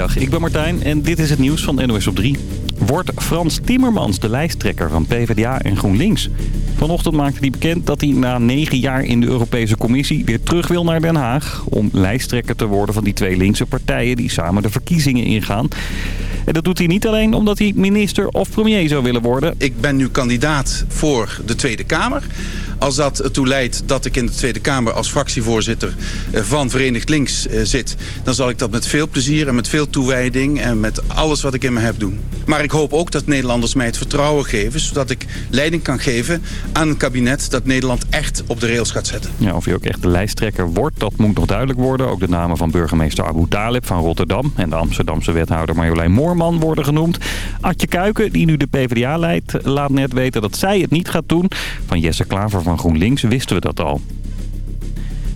Ik ben Martijn en dit is het nieuws van NOS op 3. Wordt Frans Timmermans de lijsttrekker van PvdA en GroenLinks? Vanochtend maakte hij bekend dat hij na negen jaar in de Europese Commissie weer terug wil naar Den Haag... om lijsttrekker te worden van die twee linkse partijen die samen de verkiezingen ingaan. En dat doet hij niet alleen omdat hij minister of premier zou willen worden. Ik ben nu kandidaat voor de Tweede Kamer. Als dat ertoe leidt dat ik in de Tweede Kamer als fractievoorzitter eh, van Verenigd Links eh, zit... dan zal ik dat met veel plezier en met veel toewijding en met alles wat ik in me heb doen. Maar ik hoop ook dat Nederlanders mij het vertrouwen geven... zodat ik leiding kan geven aan een kabinet dat Nederland echt op de rails gaat zetten. Ja, of hij ook echt de lijsttrekker wordt, dat moet nog duidelijk worden. Ook de namen van burgemeester Abu Talib van Rotterdam... en de Amsterdamse wethouder Marjolein Moorman worden genoemd. Adje Kuiken, die nu de PvdA leidt, laat net weten dat zij het niet gaat doen. Van Jesse Klaver van GroenLinks wisten we dat al.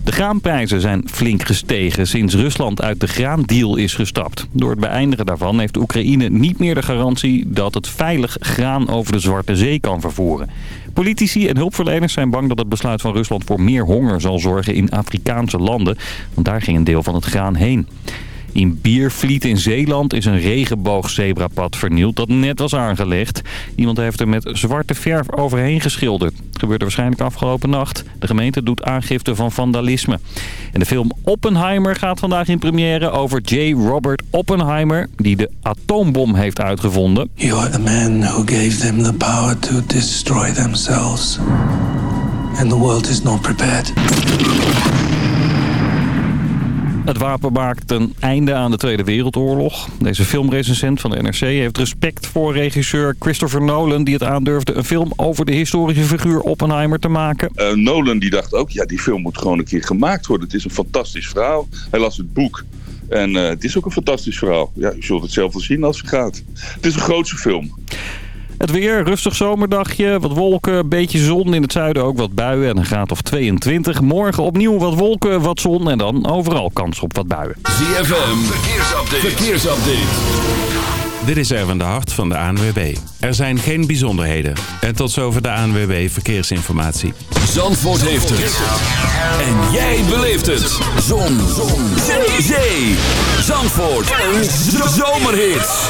De graanprijzen zijn flink gestegen sinds Rusland uit de graandeal is gestapt. Door het beëindigen daarvan heeft Oekraïne niet meer de garantie dat het veilig graan over de Zwarte Zee kan vervoeren. Politici en hulpverleners zijn bang dat het besluit van Rusland voor meer honger zal zorgen in Afrikaanse landen. Want daar ging een deel van het graan heen. In Biervliet in Zeeland is een regenboogzebrapad vernield dat net was aangelegd. Iemand heeft er met zwarte verf overheen geschilderd. Het gebeurde waarschijnlijk afgelopen nacht. De gemeente doet aangifte van vandalisme. En de film Oppenheimer gaat vandaag in première over J. Robert Oppenheimer... die de atoombom heeft uitgevonden. You are man who gave them the power to destroy themselves. And the world is not prepared. Het wapen maakt een einde aan de Tweede Wereldoorlog. Deze filmrecensent van de NRC heeft respect voor regisseur Christopher Nolan... die het aandurfde een film over de historische figuur Oppenheimer te maken. Uh, Nolan die dacht ook, ja die film moet gewoon een keer gemaakt worden. Het is een fantastisch verhaal. Hij las het boek. En uh, het is ook een fantastisch verhaal. Ja, je zult het zelf wel zien als het gaat. Het is een grootse film. Het weer, rustig zomerdagje, wat wolken, beetje zon. In het zuiden ook wat buien en een graad of 22. Morgen opnieuw wat wolken, wat zon en dan overal kans op wat buien. ZFM, verkeersupdate. verkeersupdate. Dit is Erwin de Hart van de ANWB. Er zijn geen bijzonderheden. En tot zover de ANWB Verkeersinformatie. Zandvoort heeft het. En jij beleeft het. Zon. Zon. Zee. Zee. Zandvoort. Een zomerhit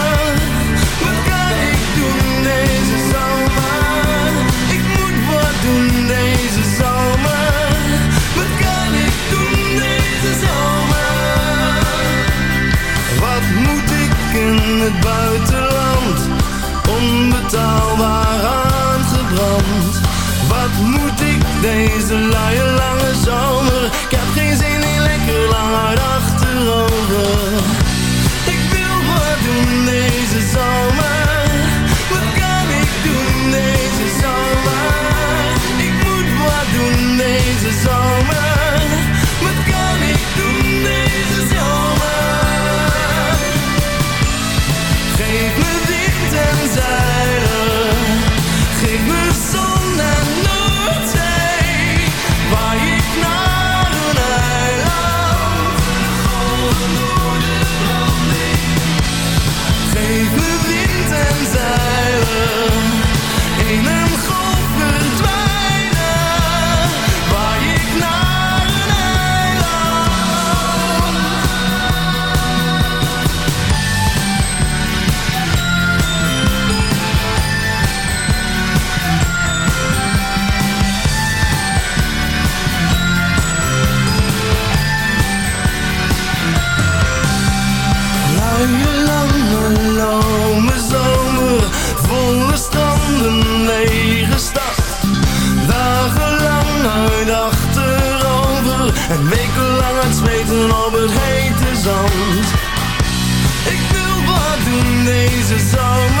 het buitenland? Onbetaalbaar aangebrand. Wat moet ik deze luie lange zomer? Ik heb geen zin in lekker lang achterover. It's all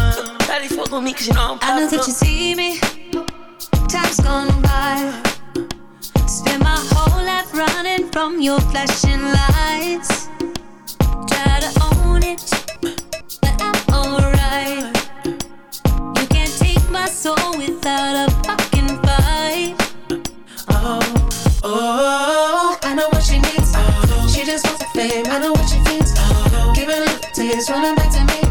Daddy fuck with me cause you know I'm I know that you see me. Time's gone by. Spend my whole life running from your flashing lights. Try to own it, but I'm alright. You can't take my soul without a fucking fight. Oh, oh, I know what she needs. Oh, she just wants the fame. I know what she thinks. Oh, give it little taste, running back to me.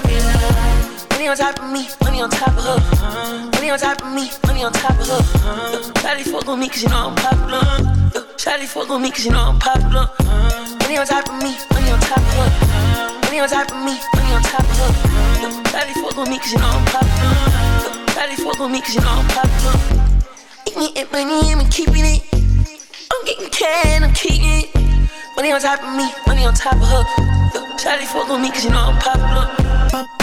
On top of me, money on top of her. Money on top of me, money on top of her. Shawty fuck with me cause you know I'm popular. Shawty fuck with me cause you know I'm popular. Money on top of me, money on top of her. Money on top of me, money on top of her. Shawty fuck with me cause you know I'm popular. Shawty fuck with me cause you know I'm popular. Eat me and money I'm keeping it. I'm getting can, I'm keeping it. Money on top of me, money on top of her. Shawty fuck with me cause you know I'm popular.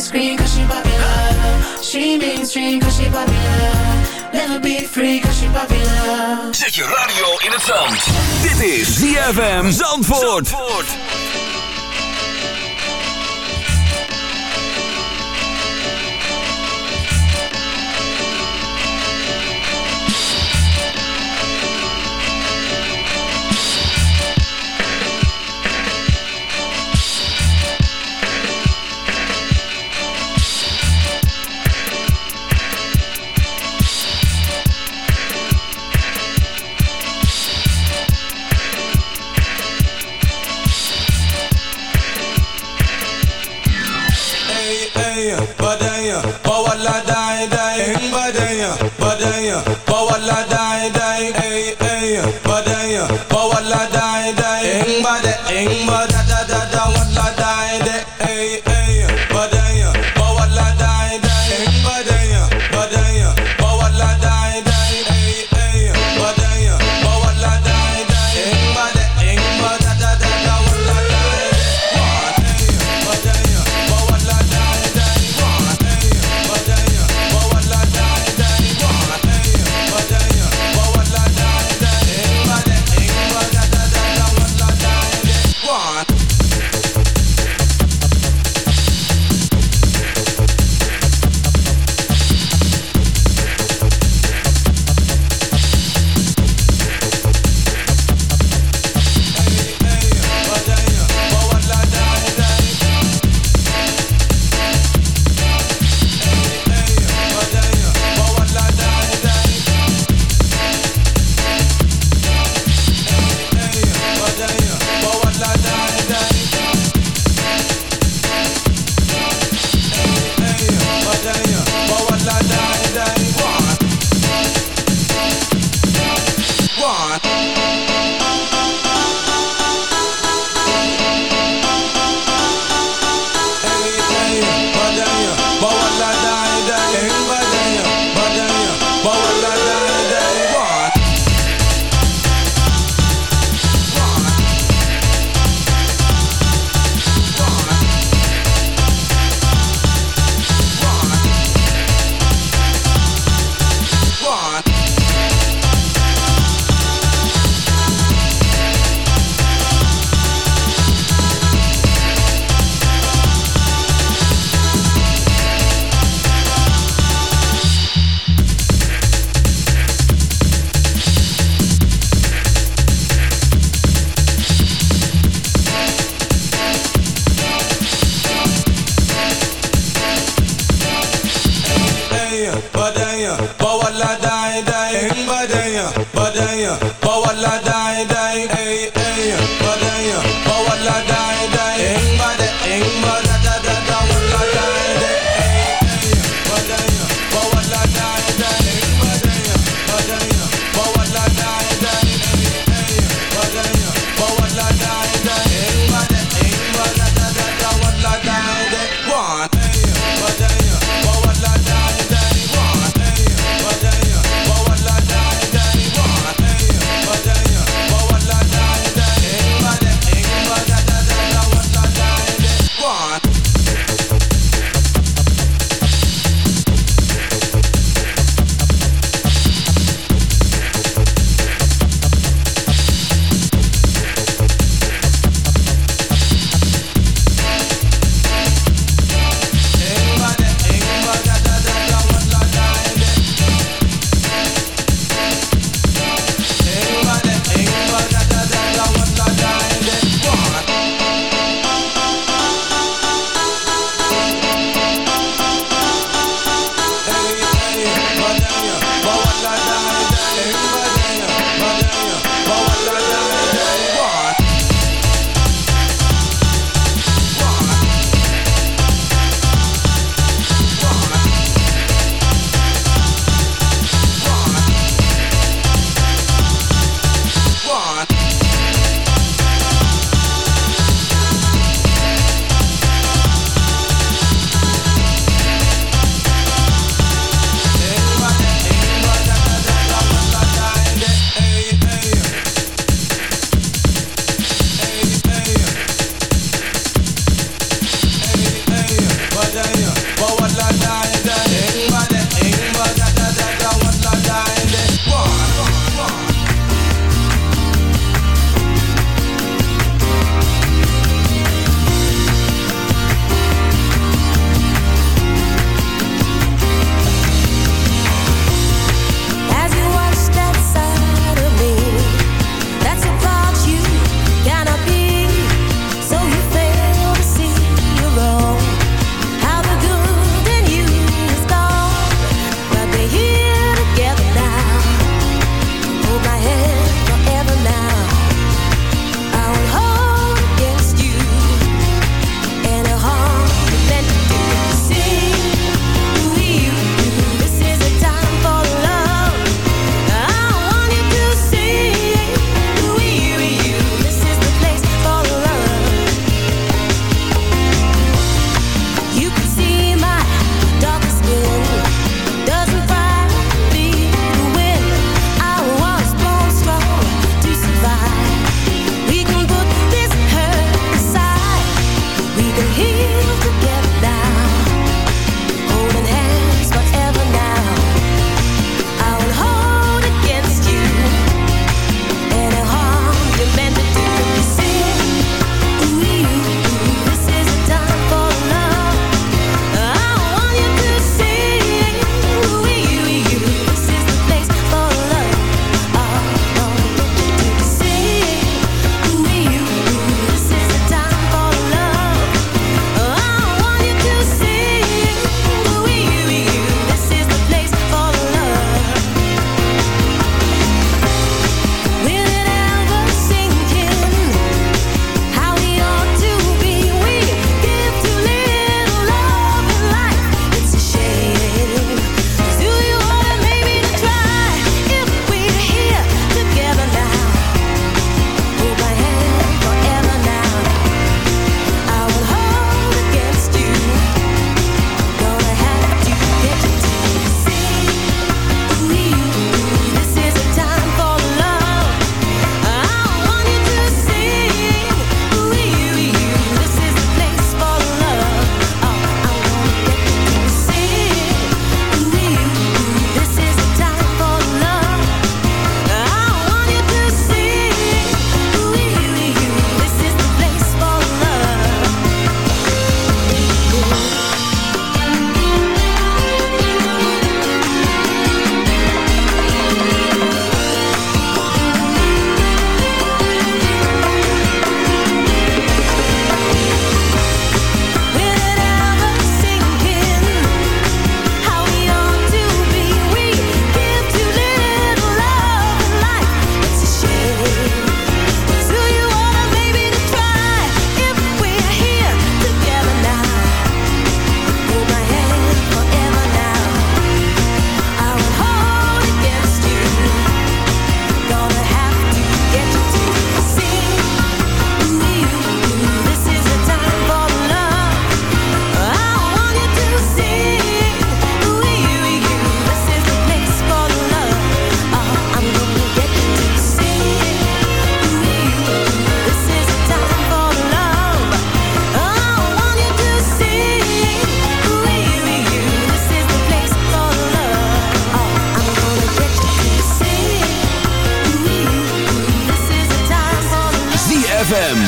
Scream cause she popular. She mainstream cause she popular. Never be free cause she popular. Zet je radio in het zand. Dit is ZFM Zandvoort. badaya, badaya, والله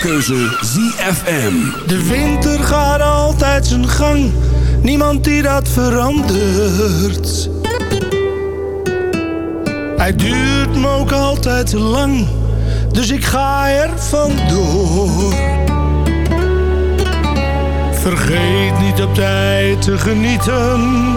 keuze ZFM. De winter gaat altijd zijn gang, niemand die dat verandert. Hij duurt me ook altijd te lang, dus ik ga er vandoor. Vergeet niet op tijd te genieten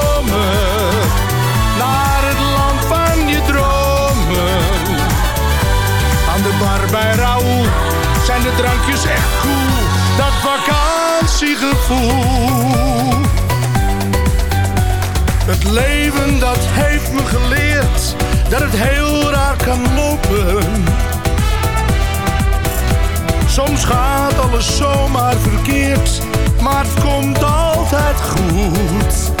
naar het land van je dromen. Aan de bar bij Raoul zijn de drankjes echt cool, dat vakantiegevoel. Het leven dat heeft me geleerd dat het heel raar kan lopen. Soms gaat alles zomaar verkeerd, maar het komt altijd goed.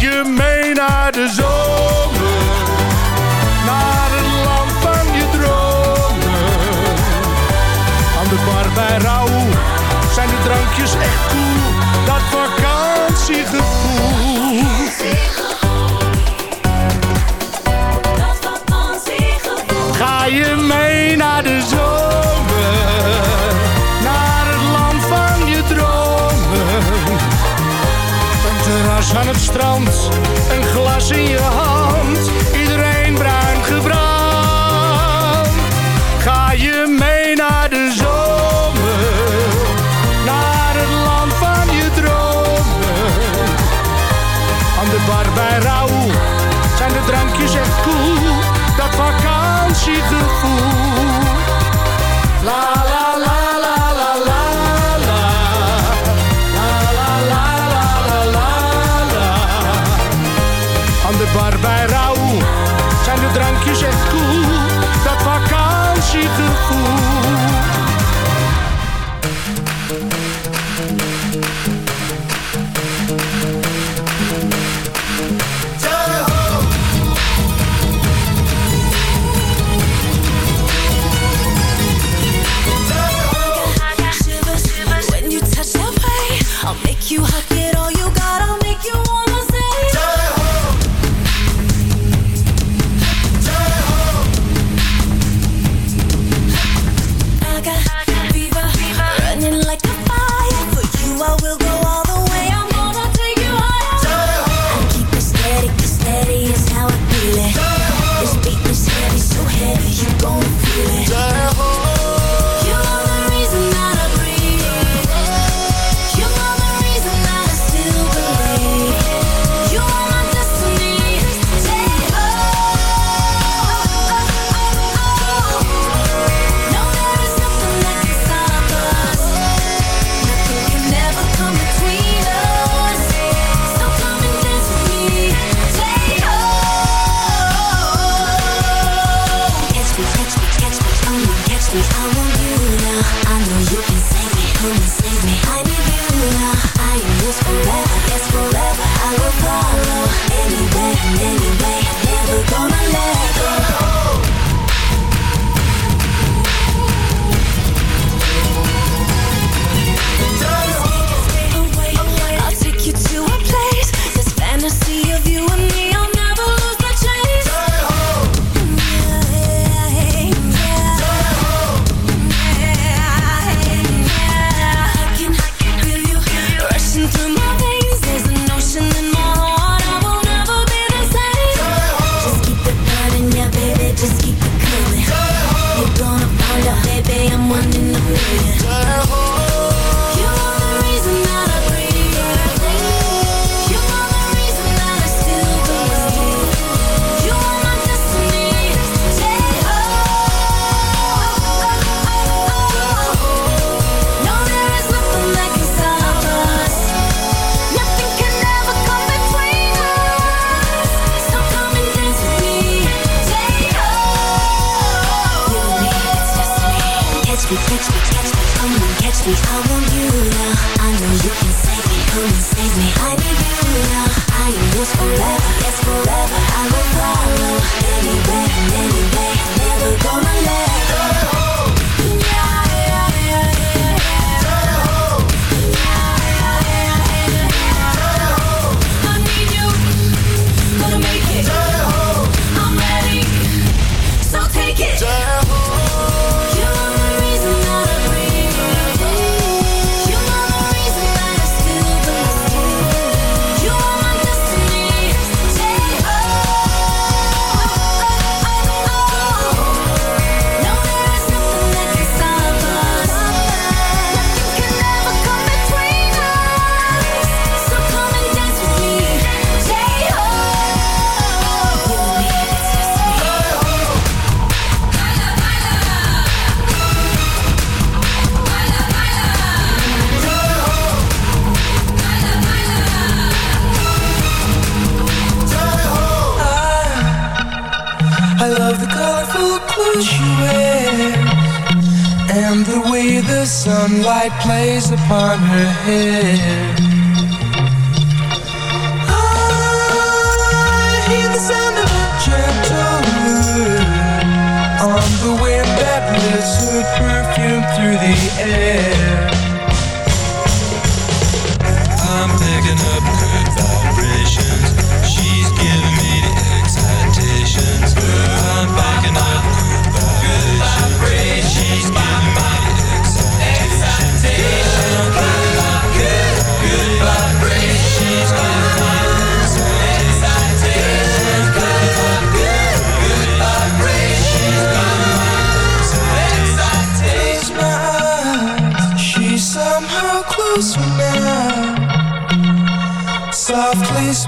je mee naar de zomer. Naar het land van je dromen. Aan de bar bij Rauw zijn de drankjes echt koel. Cool, dat vakantiegevoel. See your heart upon her head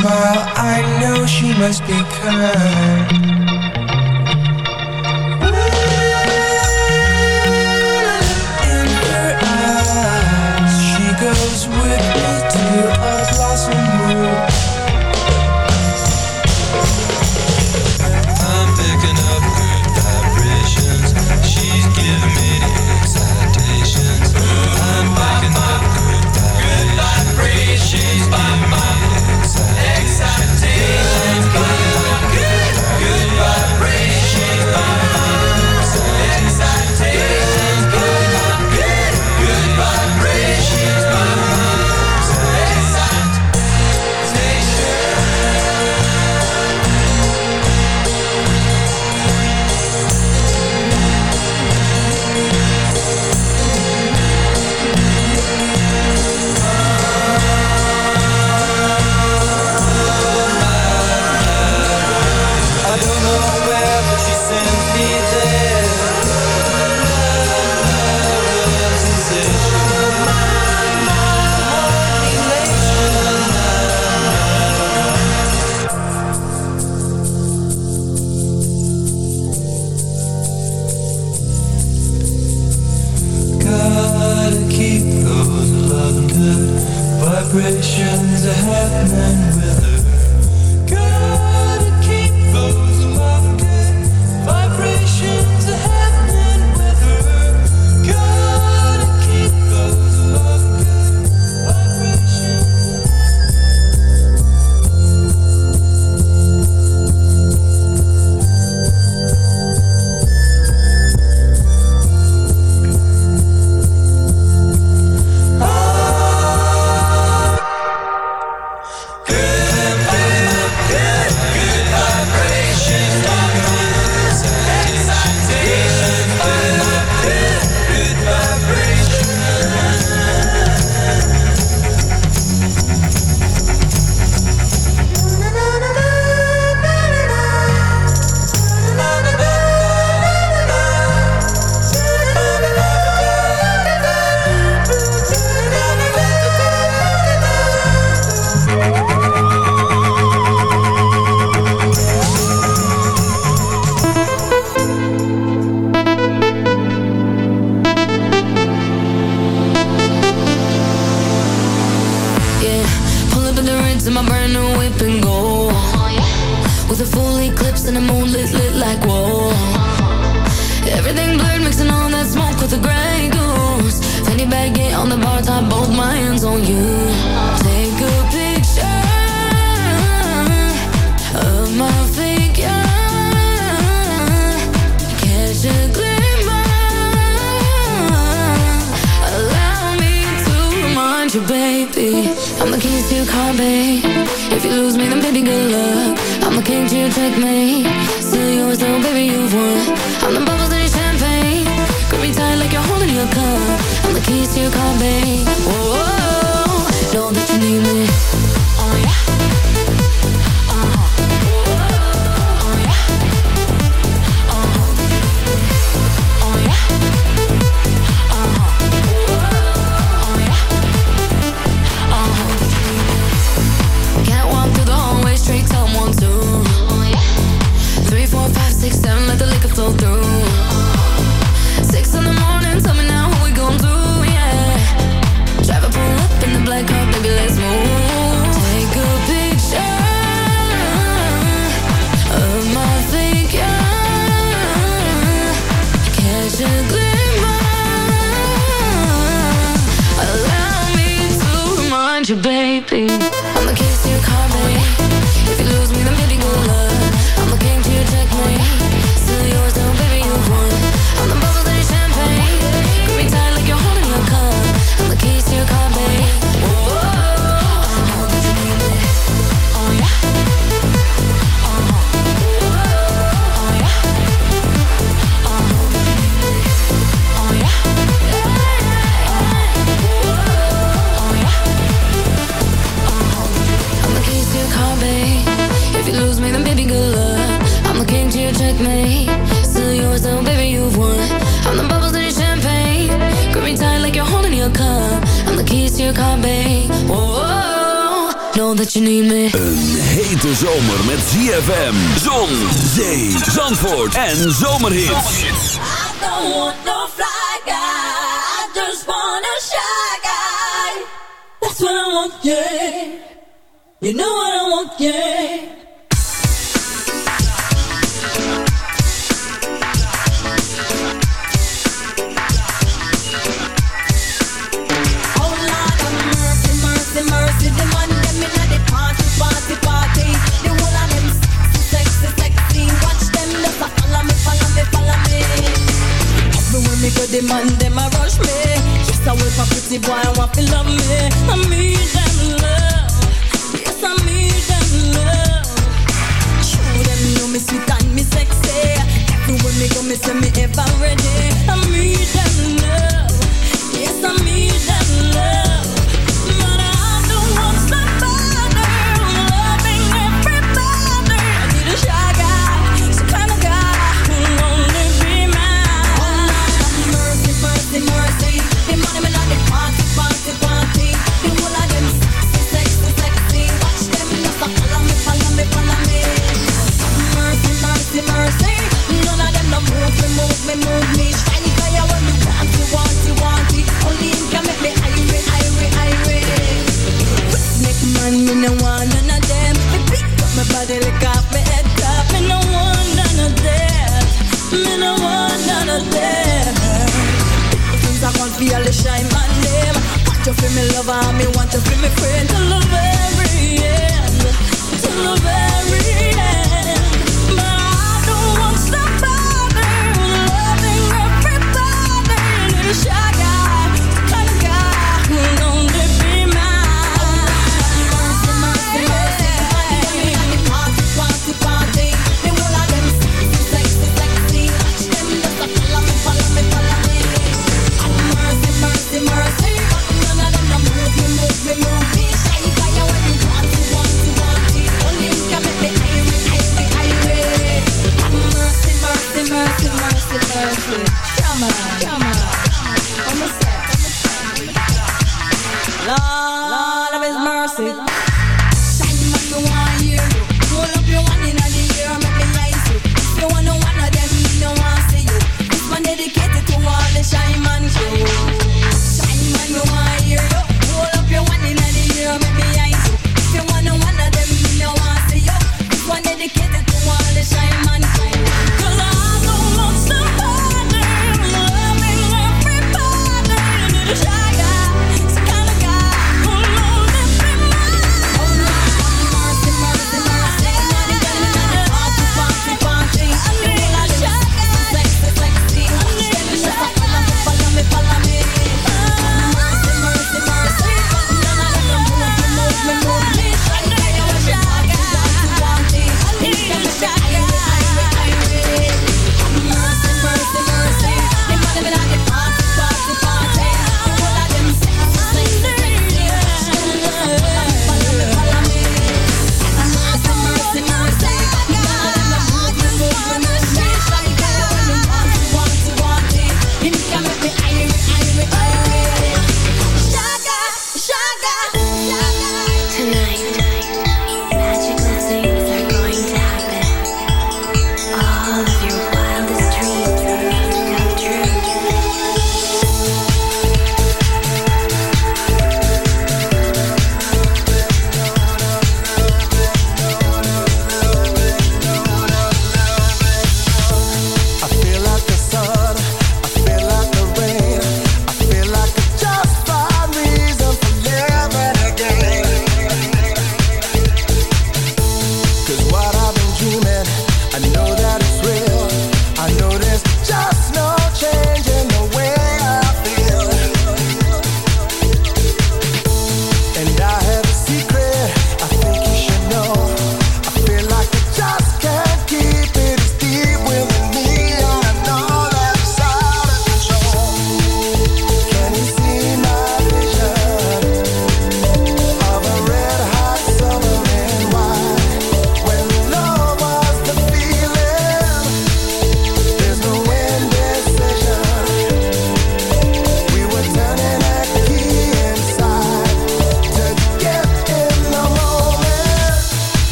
smile, I know she must be kind. Ooh, in her eyes, she goes with me to En Zomerhits. me, come me, me if I'm ready. I. Yes, I need. to feel me lover, me want to feel me friend till the very end, till the very end. But I don't want somebody loving everybody in the.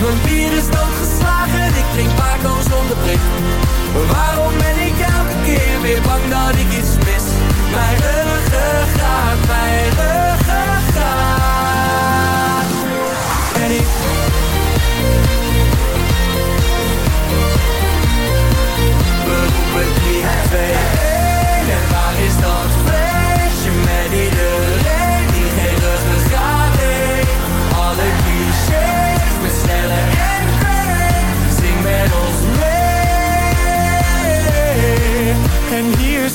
Mijn bier is doodgeslagen. Ik drink Paco zonder prik. Waarom ben ik elke keer weer bang dat ik iets mis? Mijn ruggengraat, mijn ruggengraat. En ik... We roepen 3, 2,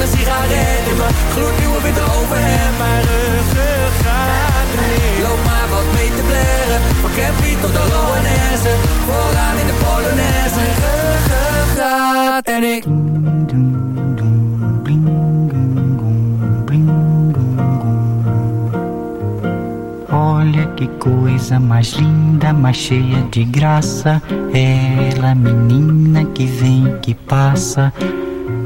een sigaret in mijn gloednieuwe witte overhemd Mijn ruggen niet Loop maar wat mee te Van Campy tot de Rowanesse Vooraan in de Polonaise en ik Olha que coisa mais linda, mais cheia de graça. Ela, menina que vem, que passa